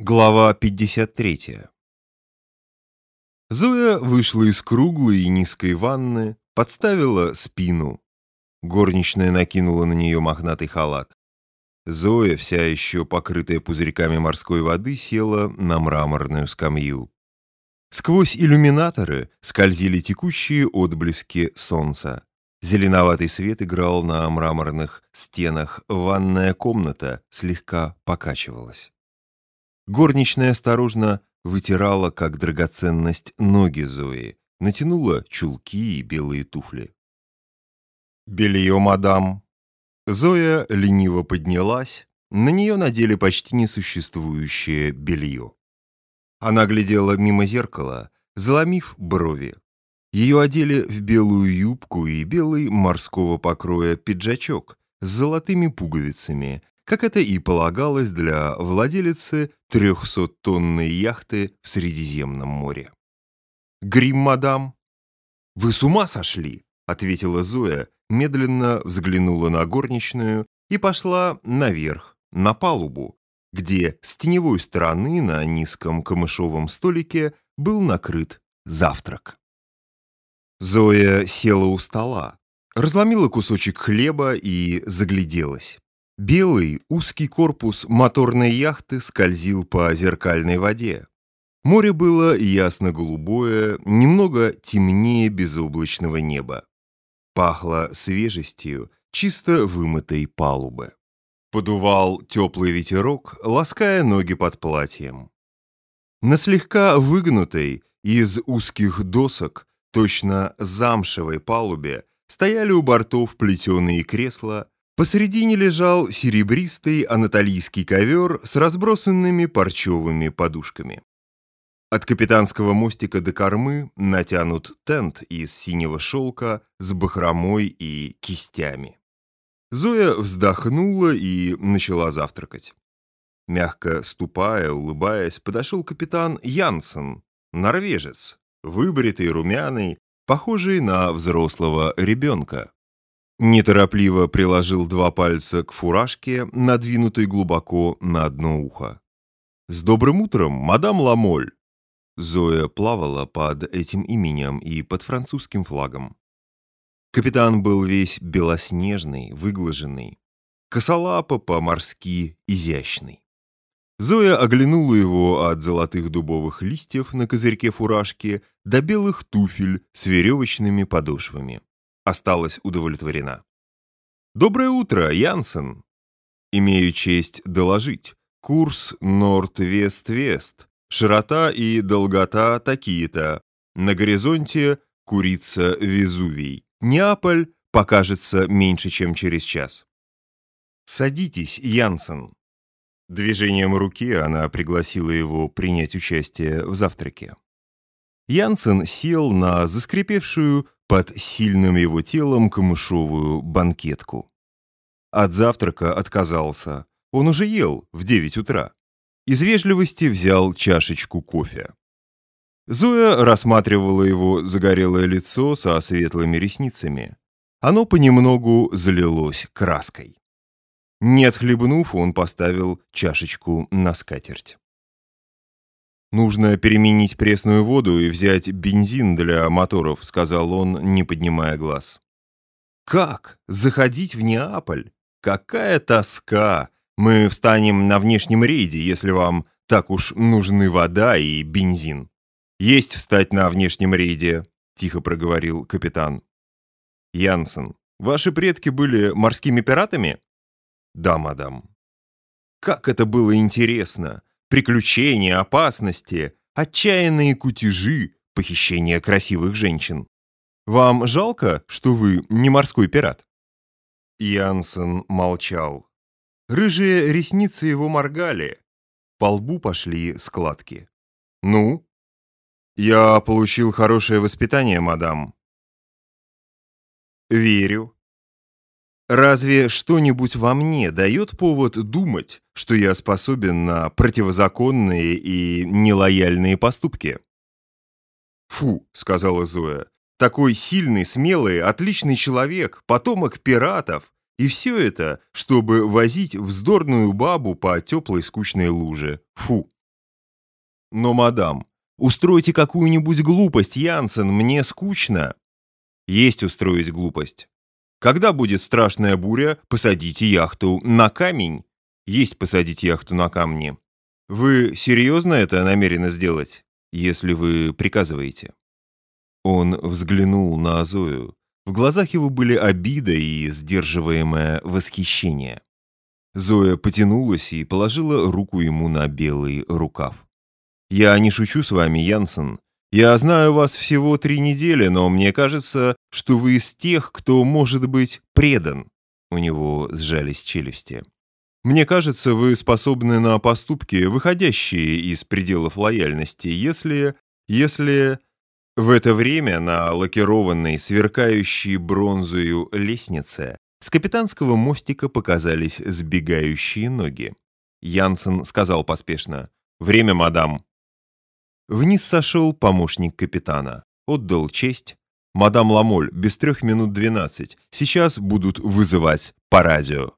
Глава 53 Зоя вышла из круглой и низкой ванны, подставила спину. Горничная накинула на нее мохнатый халат. Зоя, вся еще покрытая пузырьками морской воды, села на мраморную скамью. Сквозь иллюминаторы скользили текущие отблески солнца. Зеленоватый свет играл на мраморных стенах, ванная комната слегка покачивалась. Горничная осторожно вытирала, как драгоценность, ноги Зои, натянула чулки и белые туфли. «Белье, мадам!» Зоя лениво поднялась, на нее надели почти несуществующее белье. Она глядела мимо зеркала, заломив брови. Ее одели в белую юбку и белый морского покроя пиджачок с золотыми пуговицами, как это и полагалось для владелицы 300-тонной яхты в Средиземном море. «Грим, мадам!» «Вы с ума сошли!» — ответила Зоя, медленно взглянула на горничную и пошла наверх, на палубу, где с теневой стороны на низком камышовом столике был накрыт завтрак. Зоя села у стола, разломила кусочек хлеба и загляделась. Белый узкий корпус моторной яхты скользил по зеркальной воде. Море было ясно-голубое, немного темнее безоблачного неба. Пахло свежестью чисто вымытой палубы. Подувал теплый ветерок, лаская ноги под платьем. На слегка выгнутой из узких досок, точно замшевой палубе, стояли у бортов плетеные кресла, Посредине лежал серебристый анатолийский ковер с разбросанными парчевыми подушками. От капитанского мостика до кормы натянут тент из синего шелка с бахромой и кистями. Зоя вздохнула и начала завтракать. Мягко ступая, улыбаясь, подошел капитан Янсен, норвежец, выбритый, румяный, похожий на взрослого ребенка. Неторопливо приложил два пальца к фуражке, надвинутой глубоко на одно ухо. «С добрым утром, мадам Ламоль!» Зоя плавала под этим именем и под французским флагом. Капитан был весь белоснежный, выглаженный, косолапо по-морски изящный. Зоя оглянула его от золотых дубовых листьев на козырьке фуражки до белых туфель с веревочными подошвами осталась удовлетворена. «Доброе утро, Янсен!» «Имею честь доложить. Курс Норд-Вест-Вест. Широта и долгота такие-то. На горизонте курица Везувий. Неаполь покажется меньше, чем через час». «Садитесь, Янсен!» Движением руки она пригласила его принять участие в завтраке. Янсен сел на заскрипевшую под сильным его телом камышовую банкетку. От завтрака отказался. Он уже ел в 9 утра. Из вежливости взял чашечку кофе. Зоя рассматривала его загорелое лицо со светлыми ресницами. Оно понемногу залилось краской. Не отхлебнув, он поставил чашечку на скатерть. «Нужно переменить пресную воду и взять бензин для моторов», — сказал он, не поднимая глаз. «Как? Заходить в Неаполь? Какая тоска! Мы встанем на внешнем рейде, если вам так уж нужны вода и бензин». «Есть встать на внешнем рейде», — тихо проговорил капитан. «Янсен, ваши предки были морскими пиратами?» «Да, мадам». «Как это было интересно! Приключения, опасности, отчаянные кутежи, похищение красивых женщин. Вам жалко, что вы не морской пират?» Янсен молчал. Рыжие ресницы его моргали. По лбу пошли складки. «Ну?» «Я получил хорошее воспитание, мадам». «Верю. Разве что-нибудь во мне дает повод думать, что я способен на противозаконные и нелояльные поступки? «Фу», — сказала Зоя, — «такой сильный, смелый, отличный человек, потомок пиратов, и все это, чтобы возить вздорную бабу по теплой скучной луже. Фу, Но, мадам, устройте какую-нибудь глупость, Янсен, мне скучно. Есть устроить глупость. Когда будет страшная буря, посадите яхту на камень. Есть посадить яхту на камни. Вы серьезно это намерены сделать, если вы приказываете? Он взглянул на Зою. В глазах его были обида и сдерживаемое восхищение. Зоя потянулась и положила руку ему на белый рукав. «Я не шучу с вами, Янсен. Я знаю вас всего три недели, но мне кажется, что вы из тех, кто может быть предан». У него сжались челюсти. «Мне кажется, вы способны на поступки, выходящие из пределов лояльности, если... если...» В это время на лакированной, сверкающей бронзою лестнице с капитанского мостика показались сбегающие ноги. Янсен сказал поспешно «Время, мадам». Вниз сошел помощник капитана. Отдал честь. «Мадам Ламоль, без трех минут двенадцать. Сейчас будут вызывать по радио».